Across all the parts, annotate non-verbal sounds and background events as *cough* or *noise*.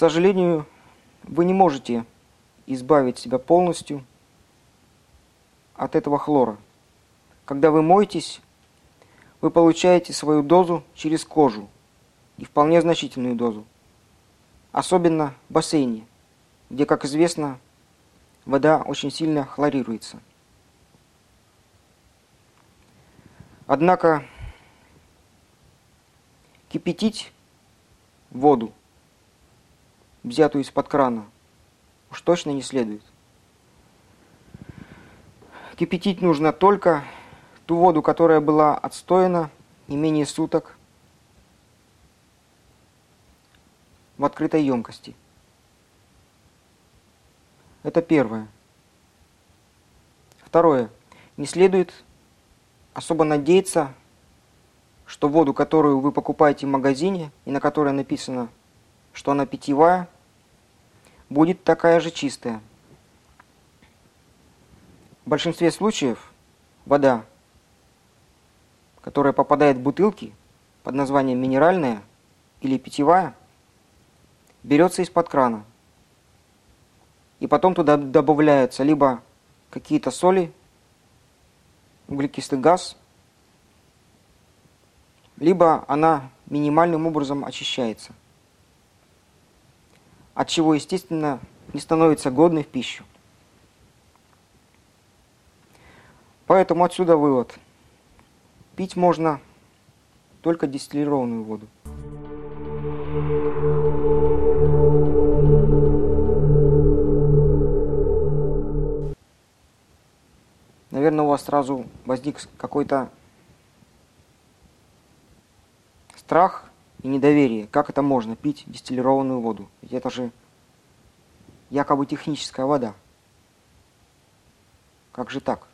Сожалению, вы не можете избавить себя полностью от этого хлора. Когда вы моетесь, вы получаете свою дозу через кожу, и вполне значительную дозу. Особенно в бассейне, где, как известно, вода очень сильно хлорируется. Однако кипятить воду, взятую из-под крана, уж точно не следует. Кипятить нужно только ту воду, которая была отстоена не менее суток в открытой емкости. Это первое. Второе. Не следует особо надеяться, что воду, которую вы покупаете в магазине и на которой написано, что она питьевая, будет такая же чистая. В большинстве случаев вода, которая попадает в бутылки под названием минеральная или питьевая, берется из-под крана. И потом туда добавляются либо какие-то соли, углекислый газ, либо она минимальным образом очищается, от чего, естественно, не становится годной в пищу. Поэтому отсюда вывод. Пить можно только дистиллированную воду. Наверное, у вас сразу возник какой-то страх и недоверие. Как это можно пить дистиллированную воду? Ведь это же якобы техническая вода. Как же так?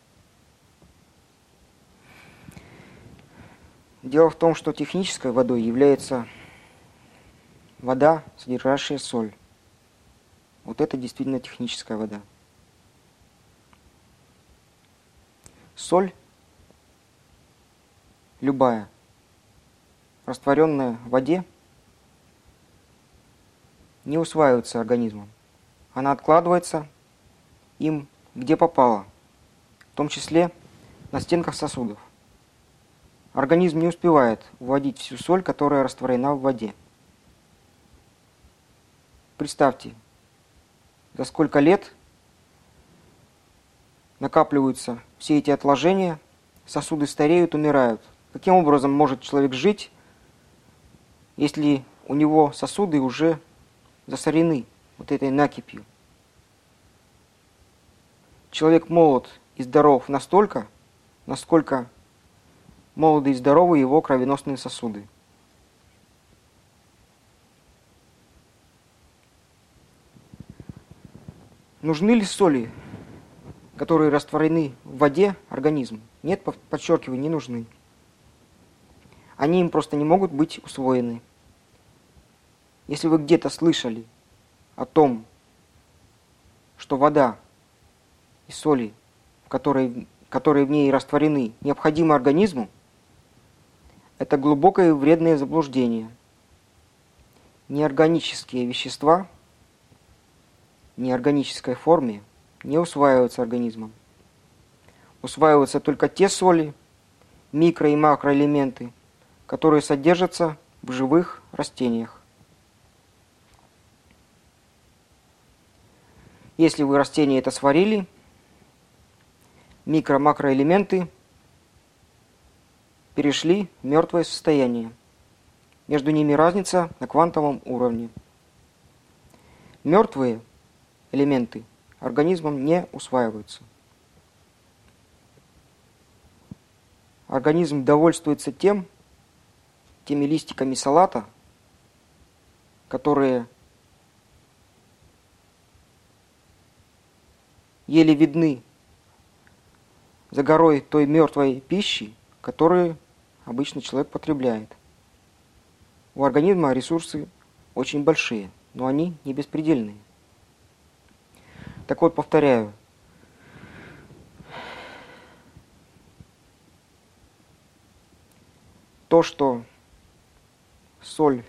Дело в том, что технической водой является вода, содержащая соль. Вот это действительно техническая вода. Соль, любая, растворенная в воде, не усваивается организмом. Она откладывается им где попало, в том числе на стенках сосудов. Организм не успевает вводить всю соль, которая растворена в воде. Представьте, за сколько лет накапливаются все эти отложения, сосуды стареют, умирают. Каким образом может человек жить, если у него сосуды уже засорены вот этой накипью? Человек молод и здоров настолько, насколько молоды и здоровы его кровеносные сосуды. Нужны ли соли, которые растворены в воде организму? Нет, подчеркиваю, не нужны. Они им просто не могут быть усвоены. Если вы где-то слышали о том, что вода и соли, которые, которые в ней растворены, необходимы организму, это глубокое и вредное заблуждение. Неорганические вещества в неорганической форме не усваиваются организмом. Усваиваются только те соли, микро- и макроэлементы, которые содержатся в живых растениях. Если вы растение это сварили, микро-макроэлементы перешли в мертвое состояние. Между ними разница на квантовом уровне. Мертвые элементы организмом не усваиваются. Организм довольствуется тем, теми листиками салата, которые еле видны за горой той мертвой пищи, которую обычно человек потребляет. У организма ресурсы очень большие, но они не беспредельные. Так вот, повторяю, то, что соль,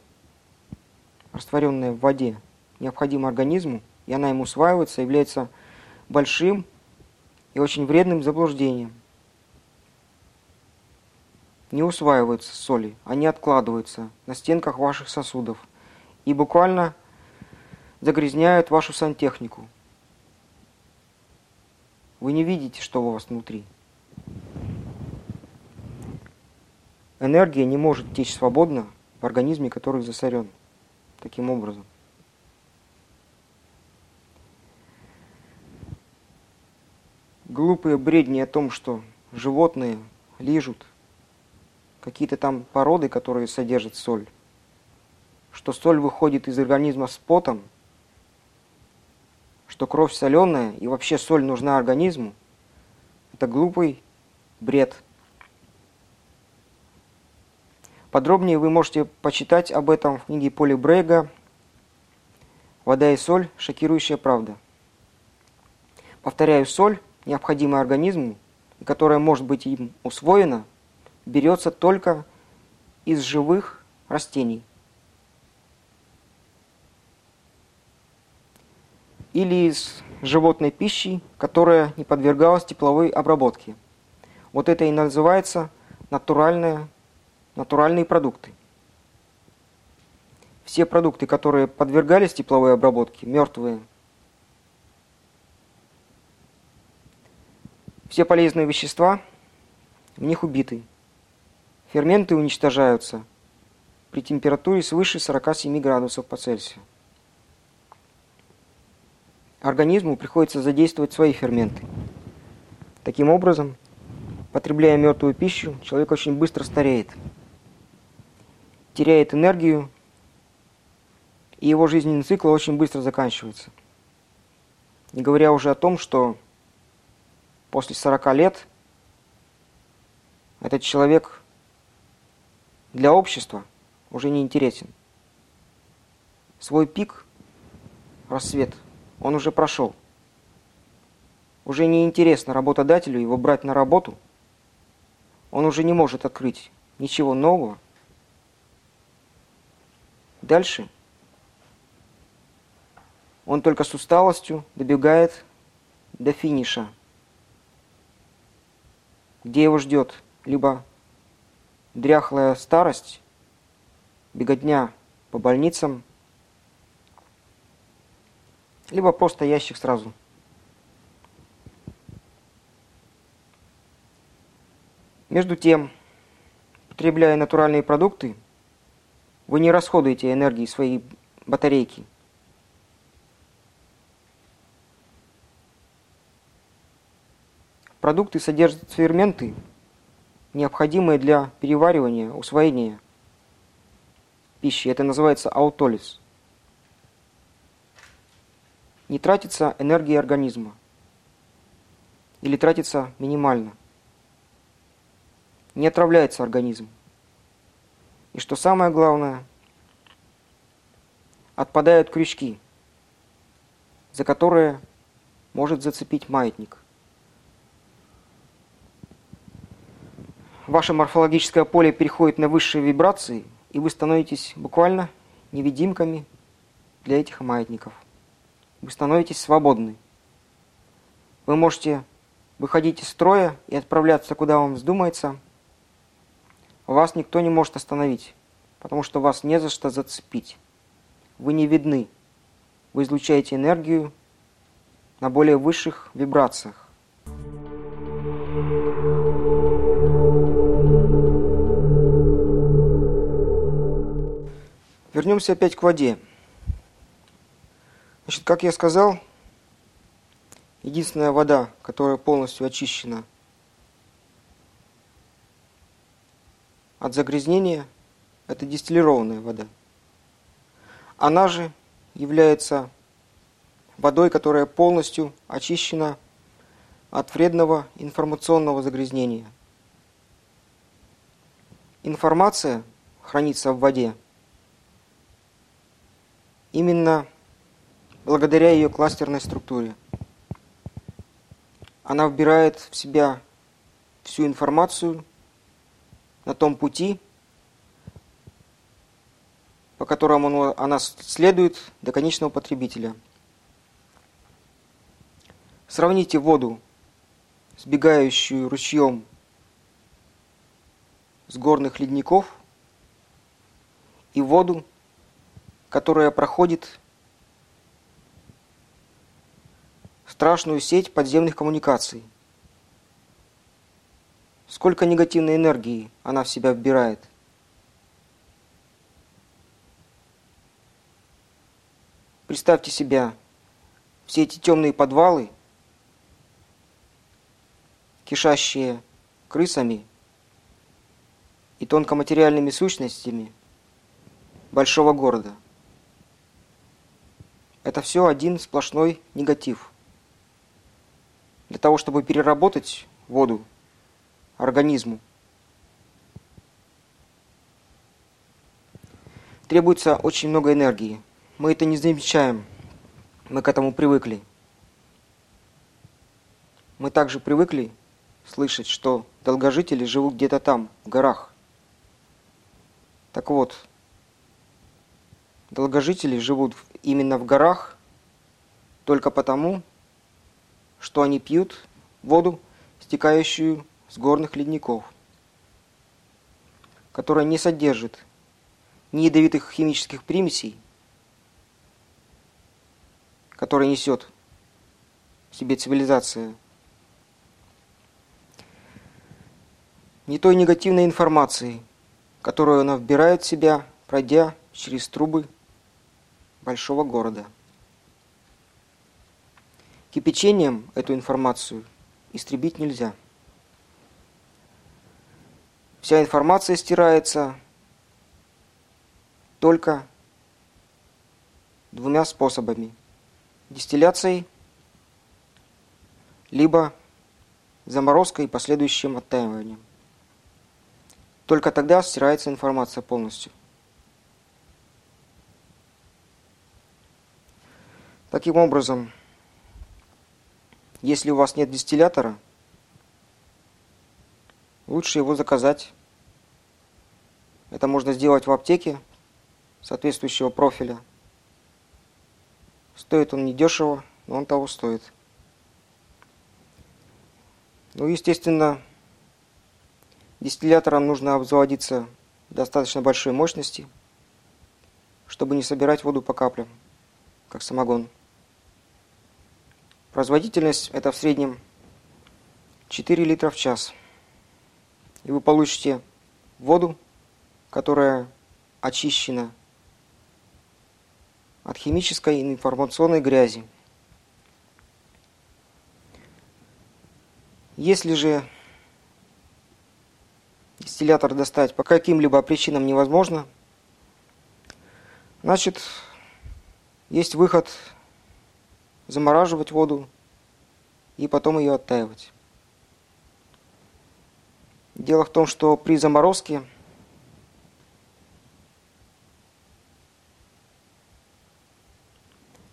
растворенная в воде, необходима организму, и она ему усваивается, является большим и очень вредным заблуждением. Не усваиваются соли, они откладываются на стенках ваших сосудов и буквально загрязняют вашу сантехнику. Вы не видите, что у вас внутри. Энергия не может течь свободно организме, который засорен таким образом. Глупые бредни о том, что животные лижут какие-то там породы, которые содержат соль, что соль выходит из организма с потом, что кровь соленая и вообще соль нужна организму, это глупый бред – Подробнее вы можете почитать об этом в книге Поли Брейга «Вода и соль. Шокирующая правда». Повторяю, соль, необходимая организму, которая может быть им усвоена, берется только из живых растений. Или из животной пищи, которая не подвергалась тепловой обработке. Вот это и называется натуральная натуральные продукты. Все продукты, которые подвергались тепловой обработке, мертвые. Все полезные вещества в них убиты. Ферменты уничтожаются при температуре свыше 47 градусов по Цельсию. Организму приходится задействовать свои ферменты. Таким образом, потребляя мертвую пищу, человек очень быстро стареет – теряет энергию, и его жизненный цикл очень быстро заканчивается. Не говоря уже о том, что после 40 лет этот человек для общества уже не интересен. Свой пик, рассвет, он уже прошел. Уже не интересно работодателю его брать на работу. Он уже не может открыть ничего нового, Дальше он только с усталостью добегает до финиша, где его ждет либо дряхлая старость, беготня по больницам, либо просто ящик сразу. Между тем, потребляя натуральные продукты, вы не расходуете энергии своей батарейки. Продукты содержат ферменты, необходимые для переваривания, усвоения пищи. Это называется аутолиз. Не тратится энергия организма. Или тратится минимально. Не отравляется организм. И что самое главное, отпадают крючки, за которые может зацепить маятник. Ваше морфологическое поле переходит на высшие вибрации, и вы становитесь буквально невидимками для этих маятников. Вы становитесь свободны. Вы можете выходить из строя и отправляться, куда вам вздумается – вас никто не может остановить, потому что вас не за что зацепить. Вы не видны. Вы излучаете энергию на более высших вибрациях. Вернемся опять к воде. Значит, как я сказал, единственная вода, которая полностью очищена – от загрязнения – это дистиллированная вода. Она же является водой, которая полностью очищена от вредного информационного загрязнения. Информация хранится в воде именно благодаря ее кластерной структуре. Она вбирает в себя всю информацию – на том пути, по которому она следует до конечного потребителя. Сравните воду, сбегающую ручьем с горных ледников, и воду, которая проходит страшную сеть подземных коммуникаций. Сколько негативной энергии она в себя вбирает. Представьте себя, все эти темные подвалы, кишащие крысами и тонкоматериальными сущностями большого города. Это все один сплошной негатив. Для того, чтобы переработать воду организму, требуется очень много энергии. Мы это не замечаем. Мы к этому привыкли. Мы также привыкли слышать, что долгожители живут где-то там, в горах. Так вот, долгожители живут именно в горах только потому, что они пьют воду, стекающую с горных ледников, которая не содержит ни ядовитых химических примесей, который несет в себе цивилизация, не той негативной информации, которую она вбирает в себя, пройдя через трубы большого города. Кипячением эту информацию истребить нельзя. Вся информация стирается только двумя способами – дистилляцией, либо заморозкой и последующим оттаиванием. Только тогда стирается информация полностью. Таким образом, если у вас нет дистиллятора, лучше его заказать. Это можно сделать в аптеке соответствующего профиля – Стоит он недешево, но он того стоит. Ну, естественно, дистилляторам нужно обзаводиться достаточно большой мощности, чтобы не собирать воду по каплям, как самогон. Производительность это в среднем 4 литра в час. И вы получите воду, которая очищена от химической и информационной грязи. Если же дистиллятор достать по каким-либо причинам невозможно, значит, есть выход замораживать воду и потом ее оттаивать. Дело в том, что при заморозке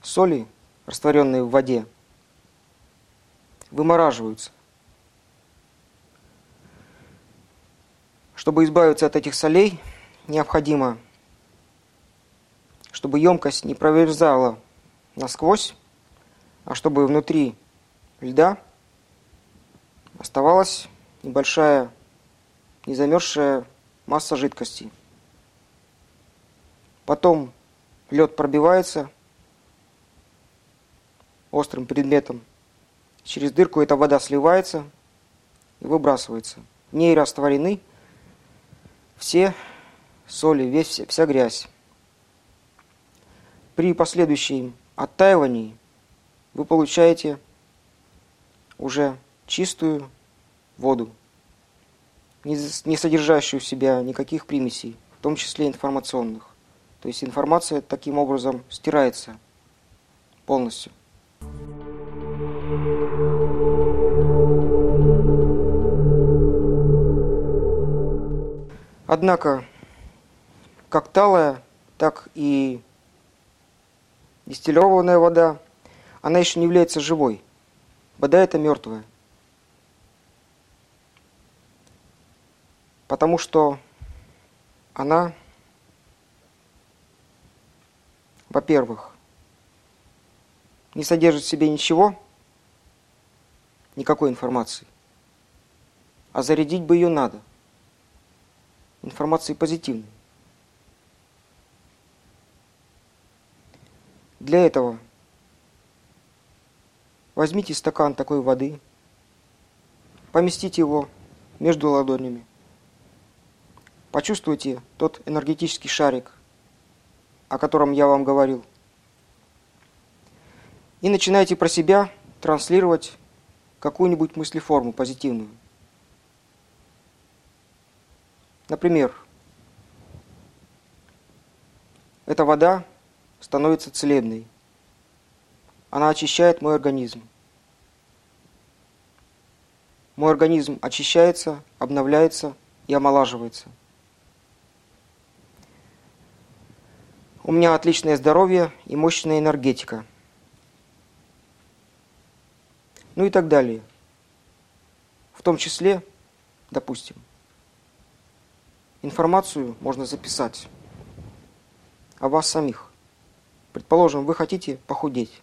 соли, растворенные в воде, вымораживаются. Чтобы избавиться от этих солей, необходимо, чтобы емкость не проверзала насквозь, а чтобы внутри льда оставалась небольшая, незамерзшая масса жидкости. Потом лед пробивается – острым предметом. Через дырку эта вода сливается и выбрасывается. В ней растворены все соли, весь, вся грязь. При последующем оттаивании вы получаете уже чистую воду, не содержащую в себя никаких примесей, в том числе информационных. То есть информация таким образом стирается полностью. Однако, как талая, так и дистиллированная вода, она еще не является живой. Вода это мертвая. Потому что она во-первых, не содержит в себе ничего, никакой информации, а зарядить бы ее надо. Информации позитивной. Для этого возьмите стакан такой воды, поместите его между ладонями, почувствуйте тот энергетический шарик, о котором я вам говорил, и начинайте про себя транслировать какую-нибудь мыслеформу позитивную. Например, эта вода становится целебной. Она очищает мой организм. Мой организм очищается, обновляется и омолаживается. У меня отличное здоровье и мощная энергетика. Ну и так далее. В том числе, допустим, информацию можно записать о вас самих. Предположим, вы хотите похудеть.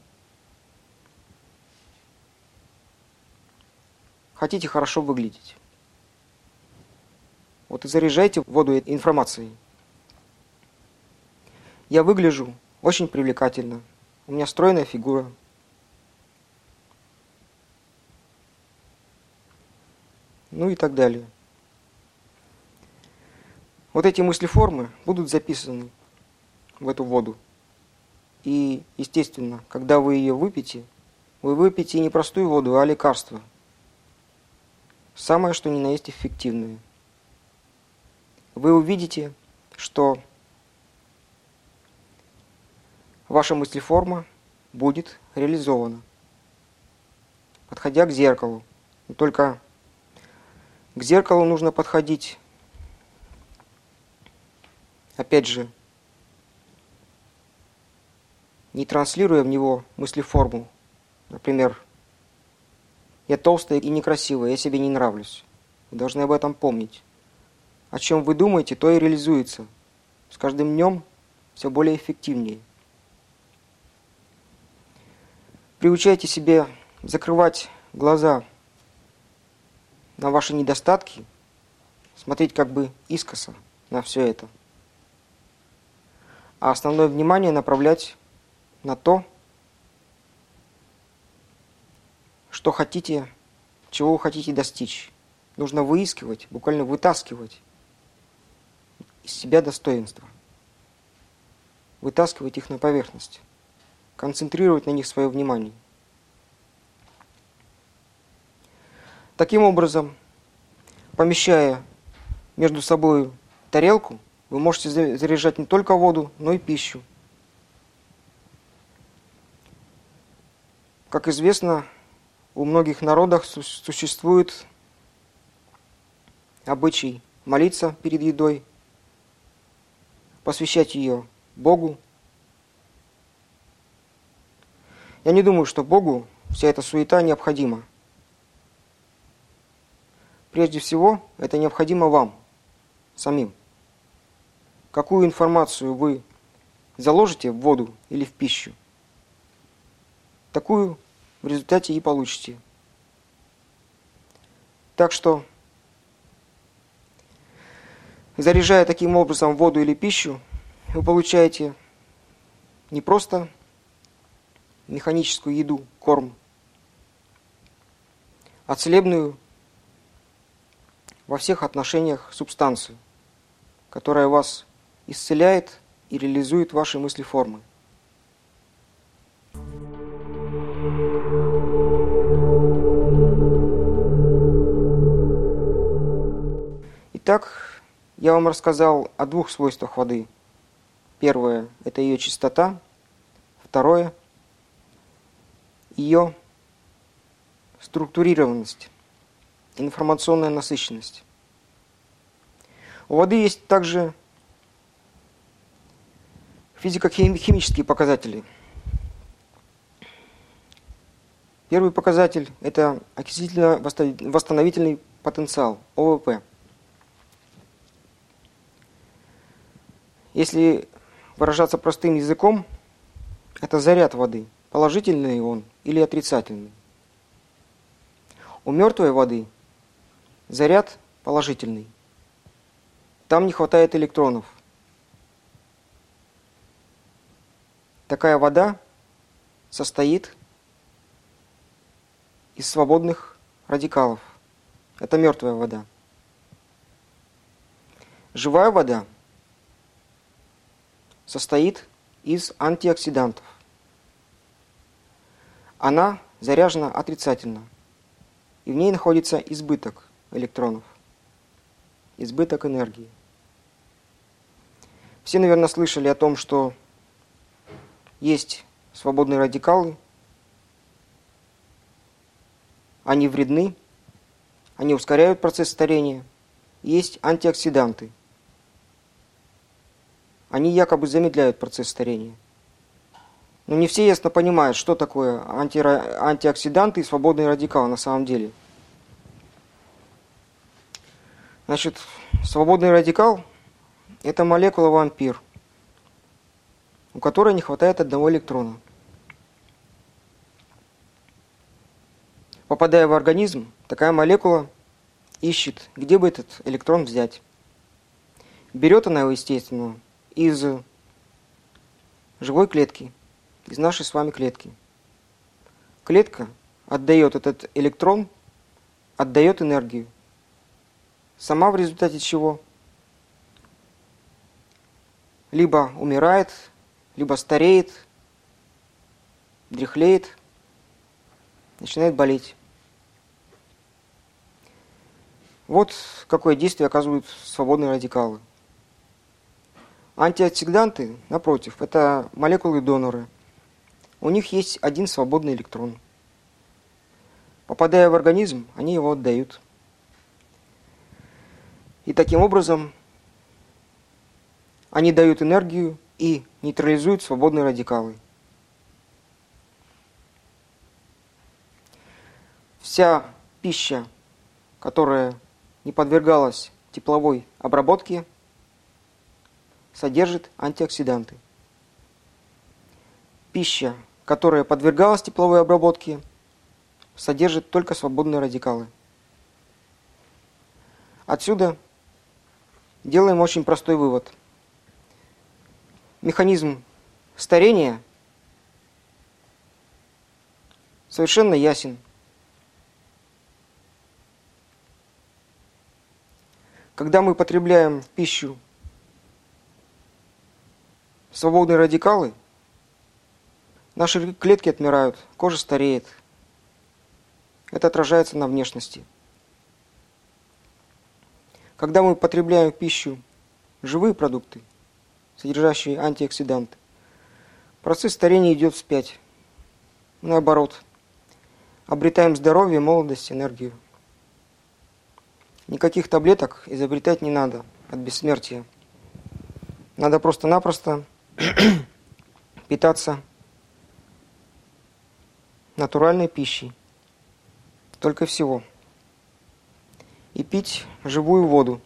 Хотите хорошо выглядеть. Вот и заряжайте воду информацией. Я выгляжу очень привлекательно. У меня стройная фигура. Ну и так далее. Вот эти мысли-формы будут записаны в эту воду. И, естественно, когда вы ее выпьете, вы выпьете не простую воду, а лекарство. Самое, что ни на есть эффективное. Вы увидите, что ваша мыслеформа будет реализована, подходя к зеркалу. Только к зеркалу нужно подходить, опять же, не транслируя в него мыслеформу. Например, «Я толстая и некрасивая, я себе не нравлюсь». Вы должны об этом помнить. О чем вы думаете, то и реализуется. С каждым днем все более эффективнее. Приучайте себе закрывать глаза на ваши недостатки, смотреть как бы искоса на все это. А основное внимание направлять на то, что хотите, чего вы хотите достичь. Нужно выискивать, буквально вытаскивать из себя достоинства. Вытаскивать их на поверхность. Концентрировать на них свое внимание. Таким образом, помещая между собой тарелку, вы можете заряжать не только воду, но и пищу. Как известно, у многих народов существует обычай молиться перед едой, посвящать ее Богу. Я не думаю, что Богу вся эта суета необходима. Прежде всего, это необходимо вам, самим. Какую информацию вы заложите в воду или в пищу, такую в результате и получите. Так что, заряжая таким образом воду или пищу, вы получаете не просто механическую еду, корм, а целебную во всех отношениях субстанцию, которая вас исцеляет и реализует ваши мысли формы. Итак, я вам рассказал о двух свойствах воды. Первое – это ее чистота. Второе – ее структурированность, информационная насыщенность. У воды есть также физико-химические показатели. Первый показатель – это окислительно-восстановительный потенциал, ОВП – Если выражаться простым языком, – это заряд воды, положительный он или отрицательный. У мертвой воды заряд положительный. Там не хватает электронов. Такая вода состоит из свободных радикалов. Это мертвая вода. Живая вода состоит из антиоксидантов. Она заряжена отрицательно, и в ней находится избыток электронов, избыток энергии. Все, наверное, слышали о том, что есть свободные радикалы, они вредны, они ускоряют процесс старения. Есть антиоксиданты. Они якобы замедляют процесс старения. Но не все ясно понимают, что такое анти антиоксиданты и свободные радикалы на самом деле. Значит, свободный радикал – это молекула-вампир, у которой не хватает одного электрона. Попадая в организм, такая молекула ищет, где бы этот электрон взять. Берет она его, естественно, из живой клетки, из нашей с вами клетки. Клетка отдает этот электрон, отдает энергию. Сама в результате чего либо умирает, либо стареет, дряхлеет, начинает болеть. Вот какое действие оказывают свободные радикалы. Антиоксиданты, напротив, это молекулы-доноры. У них есть один свободный электрон. Попадая в организм, они его отдают. И таким образом они дают энергию и нейтрализуют свободные радикалы. Вся пища, которая не подвергалась тепловой обработке, содержит антиоксиданты. Пища, которая подвергалась тепловой обработке, содержит только свободные радикалы. Отсюда делаем очень простой вывод. Механизм старения совершенно ясен – Когда мы потребляем в пищу свободные радикалы, наши клетки отмирают, кожа стареет. Это отражается на внешности. Когда мы потребляем в пищу живые продукты, содержащие антиоксиданты, процесс старения идет вспять. Наоборот, обретаем здоровье, молодость, энергию. Никаких таблеток изобретать не надо от бессмертия. Надо просто-напросто *clears throat* питаться натуральной пищей. Только всего. И пить живую воду.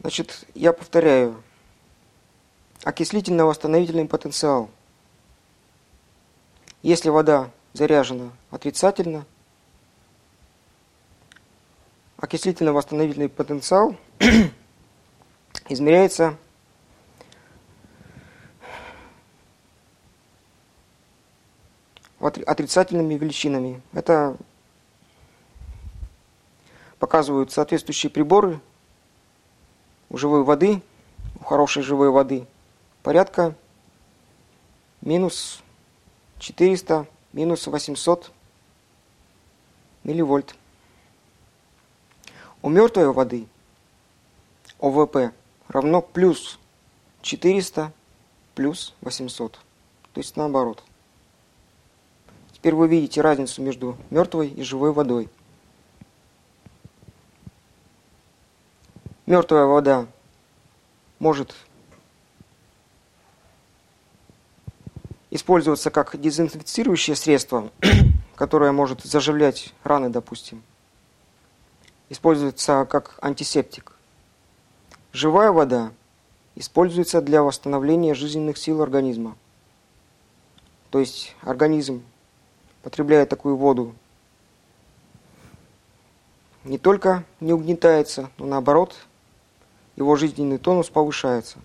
Значит, я повторяю. Окислительно-восстановительный потенциал – если вода заряжена отрицательно, окислительно-восстановительный потенциал *clears throat* измеряется отрицательными величинами. Это показывают соответствующие приборы у живой воды, у хорошей живой воды, порядка минус 400 минус 800 милливольт. У мертвой воды ОВП равно плюс 400 плюс 800. То есть наоборот. Теперь вы видите разницу между мертвой и живой водой. Мертвая вода может использоваться как дезинфицирующее средство, *clears throat* которое может заживлять раны, допустим. используется как антисептик. Живая вода используется для восстановления жизненных сил организма. То есть организм, потребляя такую воду, не только не угнетается, но наоборот, его жизненный тонус повышается.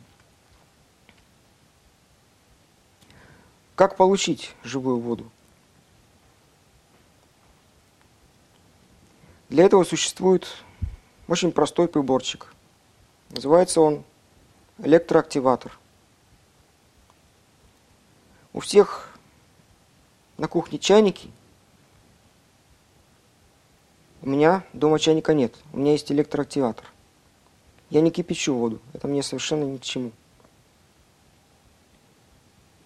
Как получить живую воду? Для этого существует очень простой приборчик. Называется он электроактиватор. У всех на кухне чайники. У меня дома чайника нет. У меня есть электроактиватор. Я не кипячу воду. Это мне совершенно ни к чему.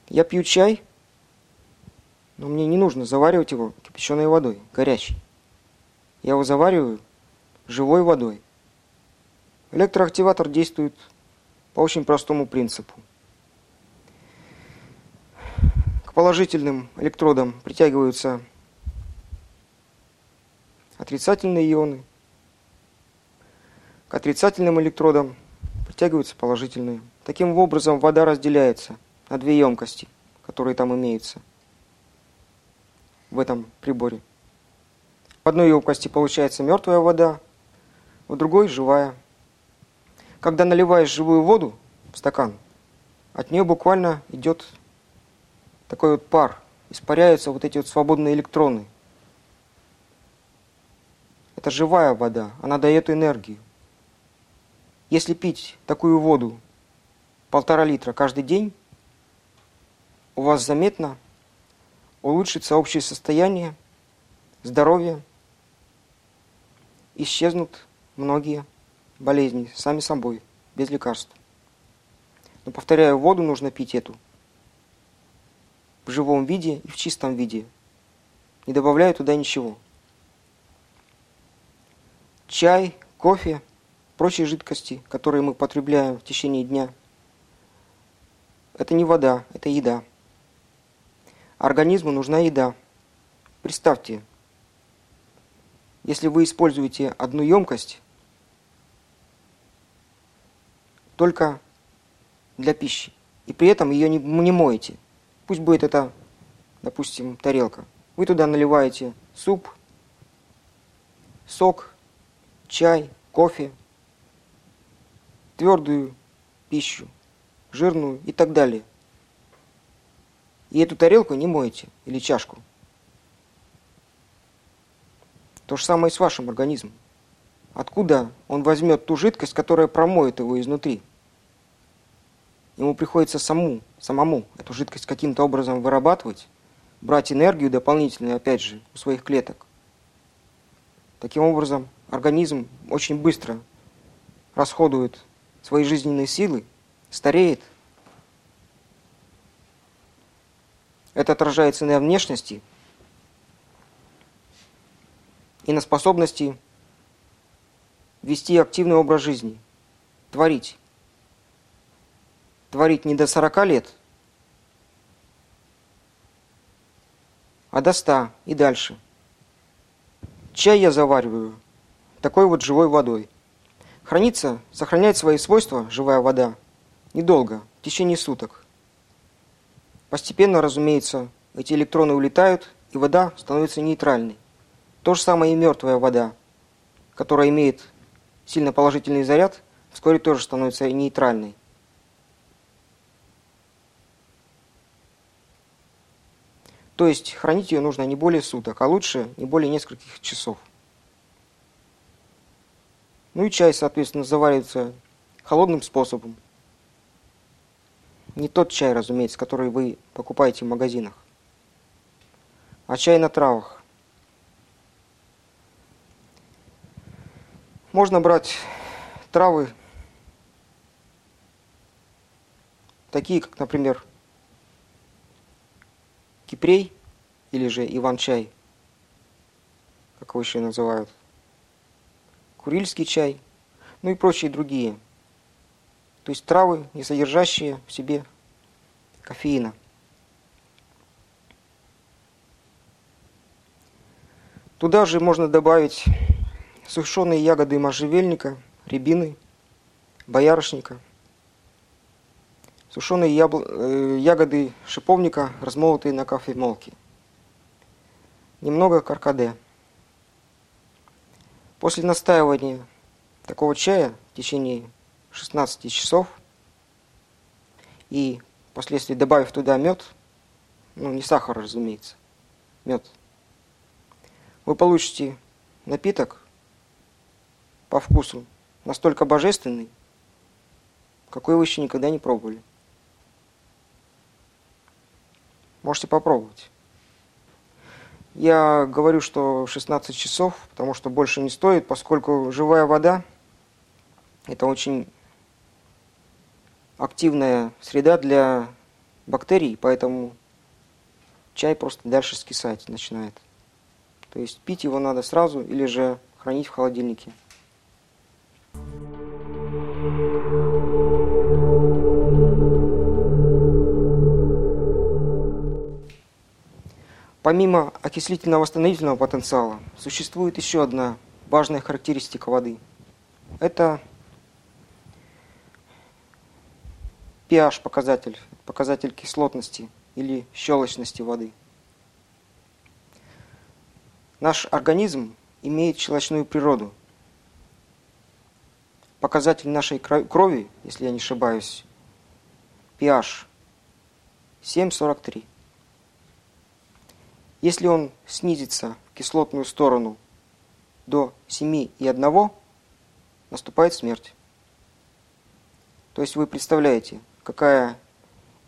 Я пью чай, но мне не нужно заваривать его кипяченой водой, горячей. Я его завариваю живой водой. Электроактиватор действует по очень простому принципу. К положительным электродам притягиваются отрицательные ионы, к отрицательным электродам притягиваются положительные. Таким образом вода разделяется на две емкости, которые там имеются в этом приборе. В одной емкости получается мертвая вода, в другой живая. Когда наливаешь живую воду в стакан, от нее буквально идет такой вот пар, испаряются вот эти вот свободные электроны. Это живая вода, она дает энергию. Если пить такую воду полтора литра каждый день, у вас заметно улучшится общее состояние, здоровье, исчезнут многие болезни сами собой, без лекарств. Но, повторяю, воду нужно пить эту в живом виде и в чистом виде, не добавляя туда ничего. Чай, кофе, прочие жидкости, которые мы потребляем в течение дня, это не вода, это еда. Организму нужна еда. Представьте, если вы используете одну емкость только для пищи, и при этом ее не, не моете, пусть будет это, допустим, тарелка, вы туда наливаете суп, сок, чай, кофе, твердую пищу, жирную и так далее. И эту тарелку не моете или чашку. То же самое и с вашим организмом. Откуда он возьмет ту жидкость, которая промоет его изнутри? Ему приходится саму, самому эту жидкость каким-то образом вырабатывать, брать энергию дополнительную, опять же, у своих клеток. Таким образом, организм очень быстро расходует свои жизненные силы, стареет. Это отражается на внешности и на способности вести активный образ жизни, творить. Творить не до 40 лет, а до 100 и дальше. Чай я завариваю такой вот живой водой. Хранится, сохраняет свои свойства живая вода недолго, в течение суток. Постепенно, разумеется, эти электроны улетают, и вода становится нейтральной. То же самое и мертвая вода, которая имеет сильно положительный заряд, вскоре тоже становится нейтральной. То есть хранить ее нужно не более суток, а лучше не более нескольких часов. Ну и чай, соответственно, заваривается холодным способом. Не тот чай, разумеется, который вы покупаете в магазинах, а чай на травах. Можно брать травы, такие как, например, кипрей или же иван-чай, как его еще называют – курильский чай, ну и прочие другие. То есть травы, не содержащие в себе кофеина. Туда же можно добавить сушеные ягоды можжевельника, рябины, боярышника, сушеные ябл... э, ягоды шиповника, размолотые на кофемолке, немного каркаде. После настаивания такого чая в течение 16 часов и впоследствии добавив туда мед, ну не сахар, разумеется, мед, вы получите напиток по вкусу настолько божественный, какой вы еще никогда не пробовали. Можете попробовать. Я говорю, что 16 часов, потому что больше не стоит, поскольку живая вода – это очень активная среда для бактерий, поэтому чай просто дальше скисать начинает. То есть пить его надо сразу или же хранить в холодильнике. Помимо окислительно-восстановительного потенциала, существует еще одна важная характеристика воды. Это pH-показатель, показатель кислотности или щелочности воды. Наш организм имеет щелочную природу. Показатель нашей крови, если я не ошибаюсь, pH 7,43. Если он снизится в кислотную сторону до 7,1, наступает смерть. То есть вы представляете, какая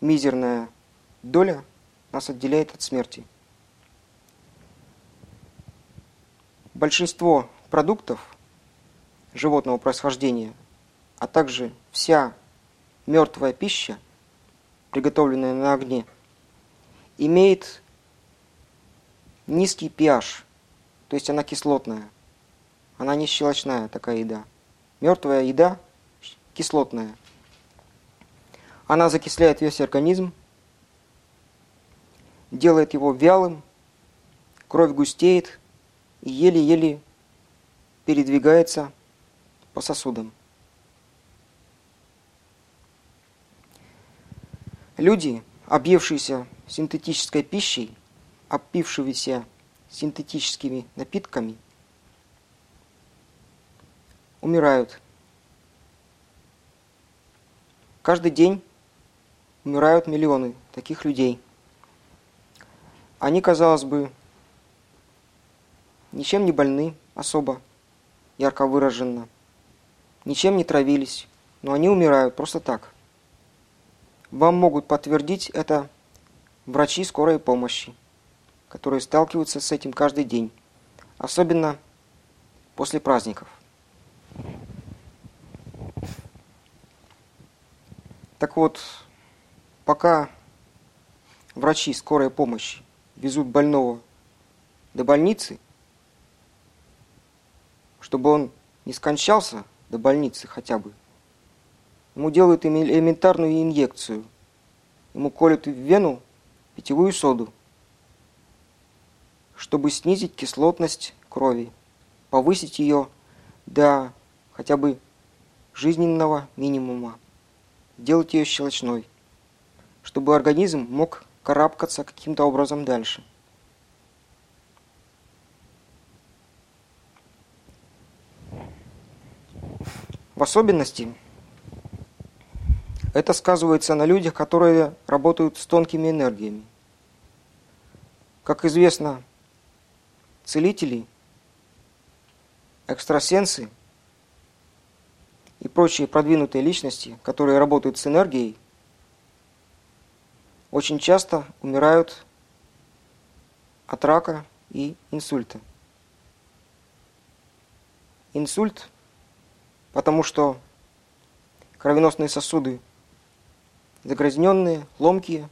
мизерная доля нас отделяет от смерти. Большинство продуктов животного происхождения, а также вся мертвая пища, приготовленная на огне, имеет низкий pH, то есть она кислотная. Она не щелочная такая еда. Мертвая еда кислотная. Она закисляет весь организм, делает его вялым, кровь густеет и еле-еле передвигается по сосудам. Люди, объевшиеся синтетической пищей, опившегося синтетическими напитками, умирают. Каждый день умирают миллионы таких людей. Они, казалось бы, ничем не больны особо, ярко выраженно, ничем не травились, но они умирают просто так. Вам могут подтвердить это врачи скорой помощи которые сталкиваются с этим каждый день, особенно после праздников. Так вот, пока врачи скорой помощи везут больного до больницы, чтобы он не скончался до больницы хотя бы, ему делают элементарную инъекцию. Ему колют в вену питьевую соду – чтобы снизить кислотность крови, повысить ее до хотя бы жизненного минимума, сделать ее щелочной, чтобы организм мог карабкаться каким-то образом дальше. В особенности это сказывается на людях, которые работают с тонкими энергиями. Как известно, целители, экстрасенсы и прочие продвинутые личности, которые работают с энергией, очень часто умирают от рака и инсульта. Инсульт, потому что кровеносные сосуды загрязненные, ломкие.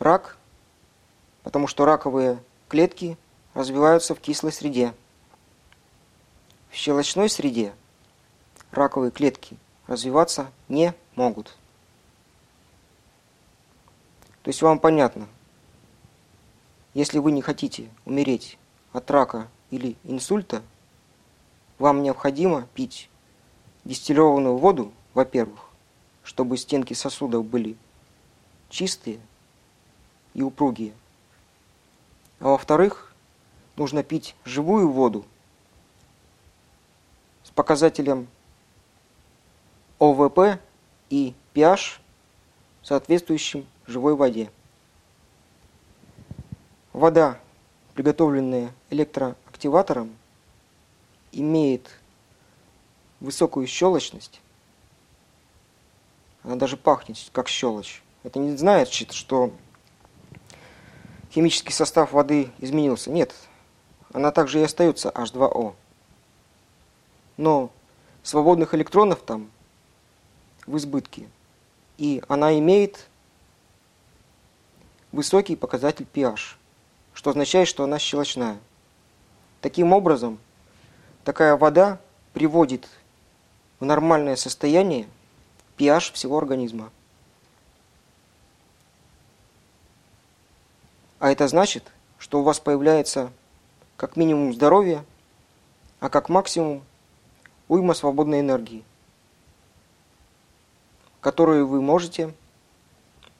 Рак, потому что раковые клетки развиваются в кислой среде. В щелочной среде раковые клетки развиваться не могут. То есть вам понятно, если вы не хотите умереть от рака или инсульта, вам необходимо пить дистиллированную воду, во-первых, чтобы стенки сосудов были чистые и упругие. А во-вторых, нужно пить живую воду с показателем ОВП и pH, соответствующим живой воде. Вода, приготовленная электроактиватором, имеет высокую щелочность. Она даже пахнет как щелочь. Это не значит, что химический состав воды изменился. Нет, она также и остается H2O. Но свободных электронов там в избытке. И она имеет высокий показатель pH, что означает, что она щелочная. Таким образом, такая вода приводит в нормальное состояние pH всего организма. А это значит, что у вас появляется как минимум здоровье, а как максимум уйма свободной энергии, которую вы можете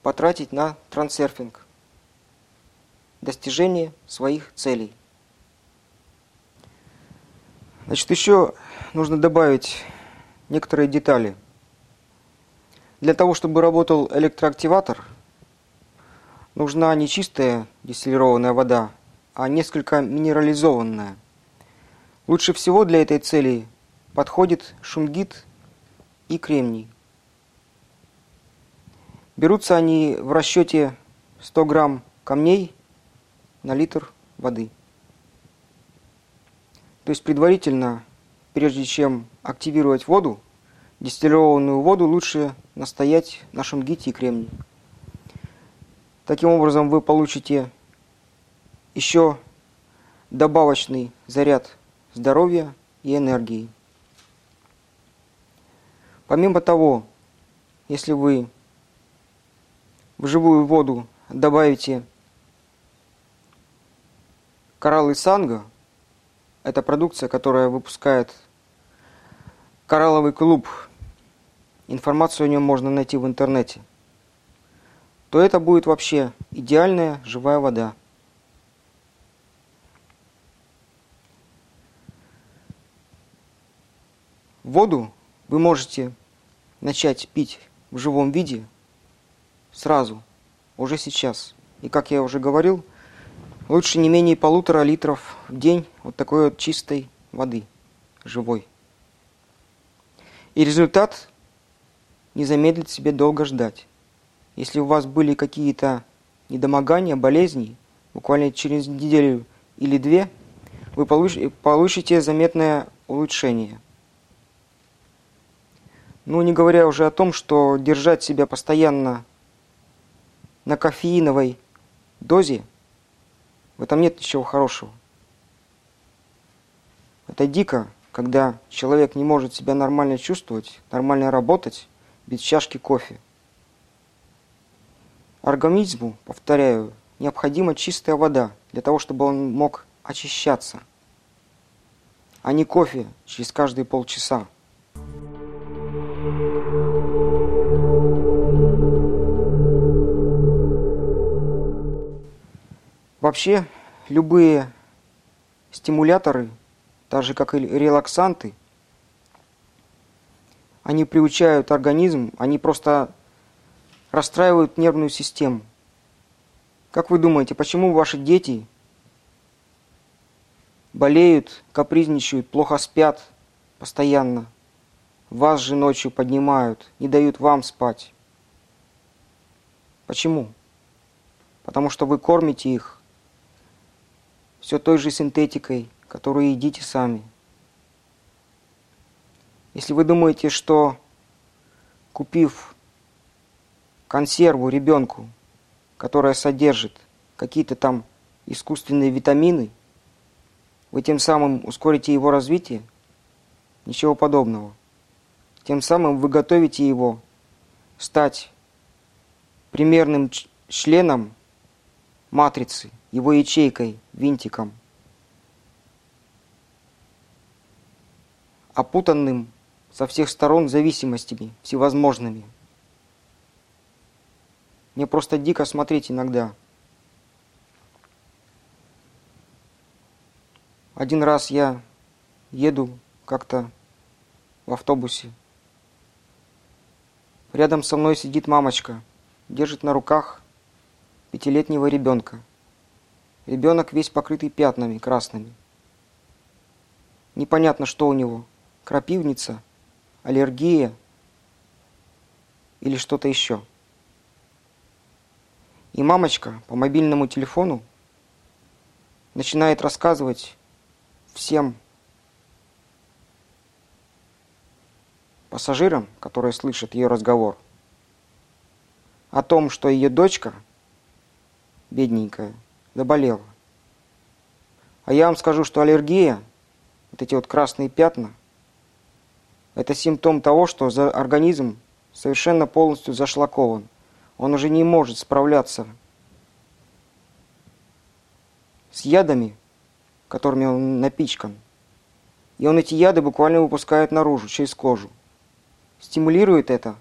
потратить на трансерфинг, достижение своих целей. Значит, еще нужно добавить некоторые детали. Для того, чтобы работал электроактиватор – нужна не чистая дистиллированная вода, а несколько минерализованная. Лучше всего для этой цели подходит шунгит и кремний. Берутся они в расчете 100 грамм камней на литр воды. То есть предварительно, прежде чем активировать воду, дистиллированную воду лучше настоять на шунгите и кремнии. Таким образом, вы получите еще добавочный заряд здоровья и энергии. Помимо того, если вы в живую воду добавите кораллы санго, это продукция, которая выпускает коралловый клуб. Информацию о нем можно найти в интернете – то это будет вообще идеальная живая вода. Воду вы можете начать пить в живом виде сразу, уже сейчас. И как я уже говорил, лучше не менее полутора литров в день вот такой вот чистой воды, живой. И результат не замедлит себе долго ждать. Если у вас были какие-то недомогания, болезни, буквально через неделю или две, вы получите заметное улучшение. Ну, не говоря уже о том, что держать себя постоянно на кофеиновой дозе, в этом нет ничего хорошего. Это дико, когда человек не может себя нормально чувствовать, нормально работать без чашки кофе. Организму, повторяю, необходима чистая вода для того, чтобы он мог очищаться, а не кофе через каждые полчаса. Вообще, любые стимуляторы, так же как и релаксанты, они приучают организм, они просто расстраивают нервную систему. Как вы думаете, почему ваши дети болеют, капризничают, плохо спят постоянно? Вас же ночью поднимают, не дают вам спать. Почему? Потому что вы кормите их все той же синтетикой, которую едите сами. Если вы думаете, что купив консерву ребенку, которая содержит какие-то там искусственные витамины, вы тем самым ускорите его развитие? Ничего подобного. Тем самым вы готовите его стать примерным членом матрицы, его ячейкой, винтиком. опутанным со всех сторон зависимостями всевозможными. Мне просто дико смотреть иногда. Один раз я еду как-то в автобусе. Рядом со мной сидит мамочка, держит на руках пятилетнего ребенка. Ребенок весь покрытый пятнами красными. Непонятно, что у него. Крапивница, аллергия или что-то еще. И мамочка по мобильному телефону начинает рассказывать всем пассажирам, которые слышат ее разговор, о том, что ее дочка, бедненькая, заболела. А я вам скажу, что аллергия, вот эти вот красные пятна, это симптом того, что организм совершенно полностью зашлакован. Он уже не может справляться с ядами, которыми он напичкан. И он эти яды буквально выпускает наружу, через кожу. Стимулирует это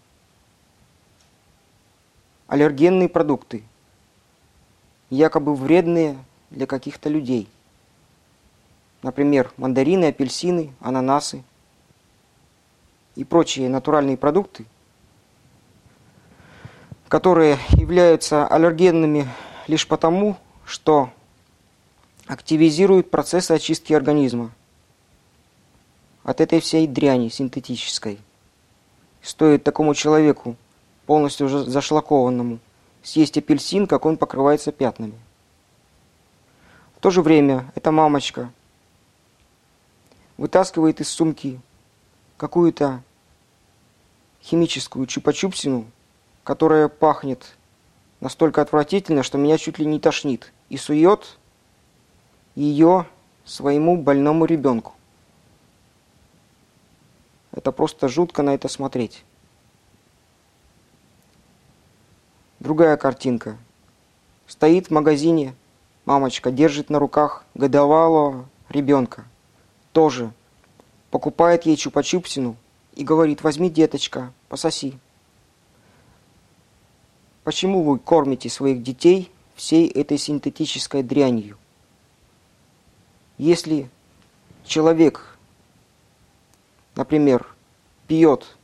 аллергенные продукты, якобы вредные для каких-то людей. Например, мандарины, апельсины, ананасы и прочие натуральные продукты, которые являются аллергенными лишь потому, что активизируют процессы очистки организма от этой всей дряни синтетической. Стоит такому человеку, полностью уже зашлакованному, съесть апельсин, как он покрывается пятнами. В то же время эта мамочка вытаскивает из сумки какую-то химическую чупа-чупсину, которая пахнет настолько отвратительно, что меня чуть ли не тошнит, и сует ее своему больному ребенку. Это просто жутко на это смотреть. Другая картинка. Стоит в магазине, мамочка держит на руках годовалого ребенка. Тоже покупает ей чупа-чупсину и говорит, возьми, деточка, пососи. Почему вы кормите своих детей всей этой синтетической дрянью? Если человек, например, пьет,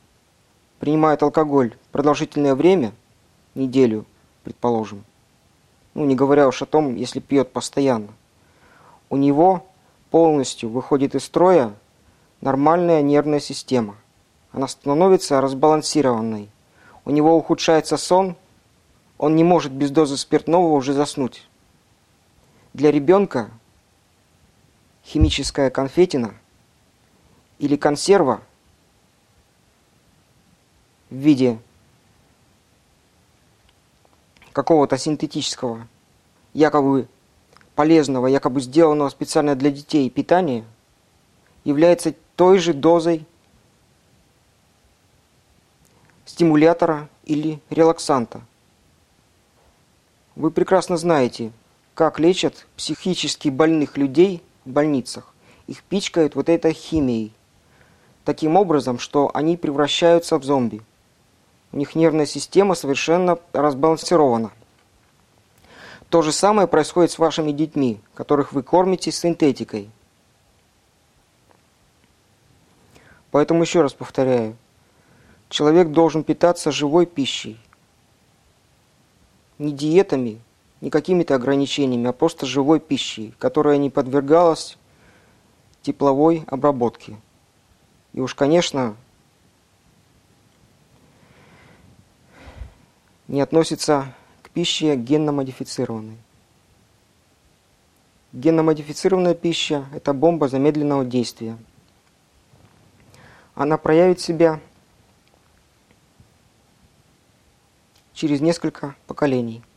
принимает алкоголь продолжительное время, неделю, предположим, ну не говоря уж о том, если пьет постоянно, у него полностью выходит из строя нормальная нервная система. Она становится разбалансированной. У него ухудшается сон, он не может без дозы спиртного уже заснуть. Для ребенка химическая конфетина или консерва в виде какого-то синтетического, якобы полезного, якобы сделанного специально для детей питания, является той же дозой стимулятора или релаксанта. Вы прекрасно знаете, как лечат психически больных людей в больницах. Их пичкают вот этой химией. Таким образом, что они превращаются в зомби. У них нервная система совершенно разбалансирована. То же самое происходит с вашими детьми, которых вы кормите синтетикой. Поэтому еще раз повторяю, человек должен питаться живой пищей. Не диетами, не какими-то ограничениями, а просто живой пищей, которая не подвергалась тепловой обработке. И уж, конечно, не относится к пище генно-модифицированной. Генно-модифицированная пища – это бомба замедленного действия. Она проявит себя через несколько поколений –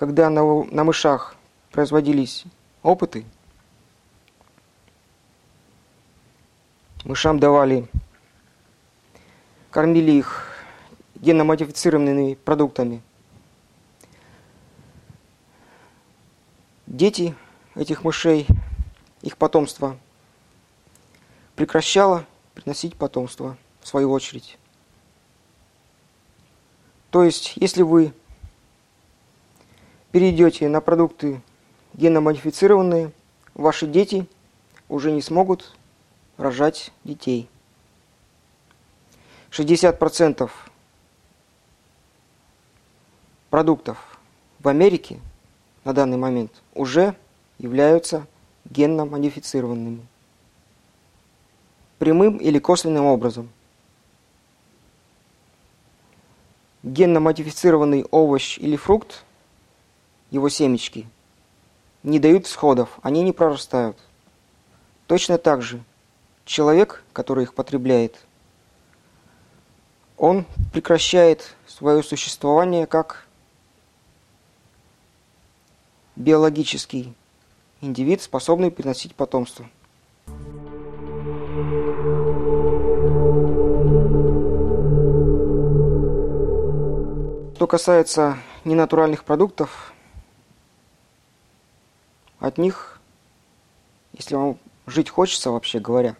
когда на, на мышах производились опыты, мышам давали, кормили их генномодифицированными продуктами. Дети этих мышей, их потомство, прекращала приносить потомство, в свою очередь. То есть, если вы перейдете на продукты геномодифицированные, ваши дети уже не смогут рожать детей. 60% продуктов в Америке на данный момент уже являются генно-модифицированными. Прямым или косвенным образом. Генно-модифицированный овощ или фрукт, его семечки, не дают всходов, они не прорастают. Точно так же человек, который их потребляет, он прекращает свое существование как биологический индивид, способный приносить потомство. Что касается ненатуральных продуктов, от них, если вам жить хочется, вообще говоря,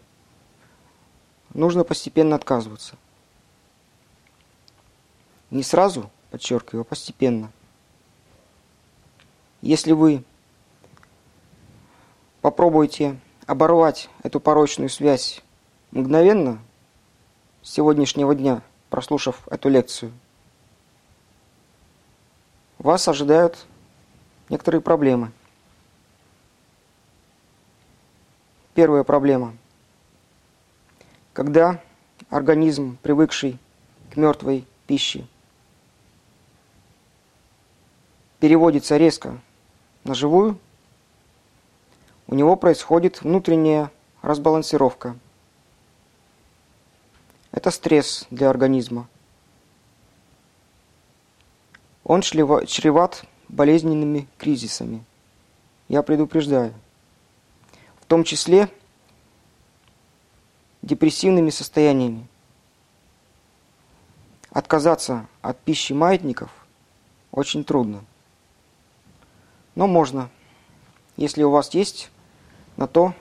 нужно постепенно отказываться. Не сразу, подчеркиваю, а постепенно – если вы попробуете оборвать эту порочную связь мгновенно, с сегодняшнего дня, прослушав эту лекцию, вас ожидают некоторые проблемы. Первая проблема. Когда организм, привыкший к мертвой пище, переводится резко на живую, у него происходит внутренняя разбалансировка. Это стресс для организма. Он чреват болезненными кризисами. Я предупреждаю. В том числе депрессивными состояниями. Отказаться от пищи маятников очень трудно. Но можно, если у вас есть на то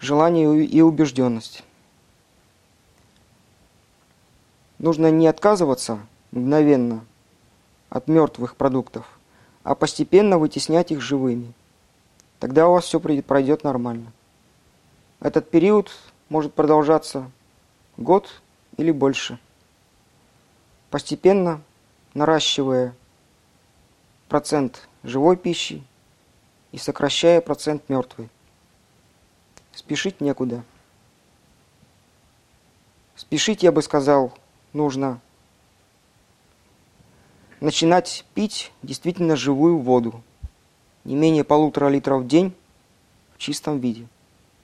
желание и убежденность. Нужно не отказываться мгновенно от мертвых продуктов, а постепенно вытеснять их живыми. Тогда у вас все пройдет нормально. Этот период может продолжаться год или больше. Постепенно наращивая процент живой пищи и сокращая процент мертвой. Спешить некуда. Спешить, я бы сказал, нужно начинать пить действительно живую воду. Не менее полутора литров в день в чистом виде.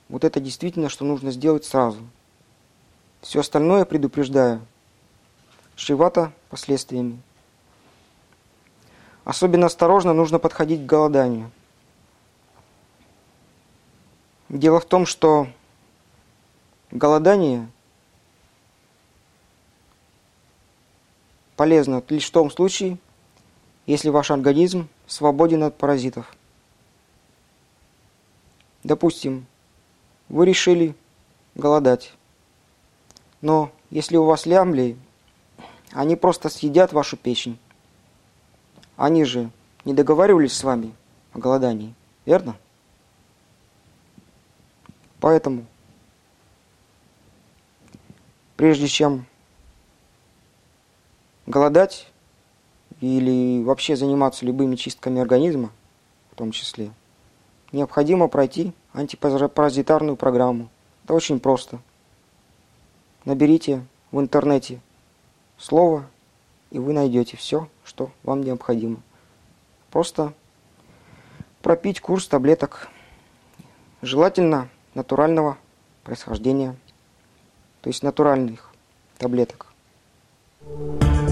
Вот это действительно, что нужно сделать сразу. Все остальное, предупреждаю, чревато последствиями. Особенно осторожно нужно подходить к голоданию. Дело в том, что голодание полезно лишь в том случае, если ваш организм свободен от паразитов. Допустим, вы решили голодать, но если у вас лямли, они просто съедят вашу печень. Они же не договаривались с вами о голодании, верно? Поэтому, прежде чем голодать или вообще заниматься любыми чистками организма, в том числе, необходимо пройти антипаразитарную программу. Это очень просто. Наберите в интернете слово и вы найдете все, что вам необходимо. Просто пропить курс таблеток, желательно натурального происхождения, то есть натуральных таблеток. thank you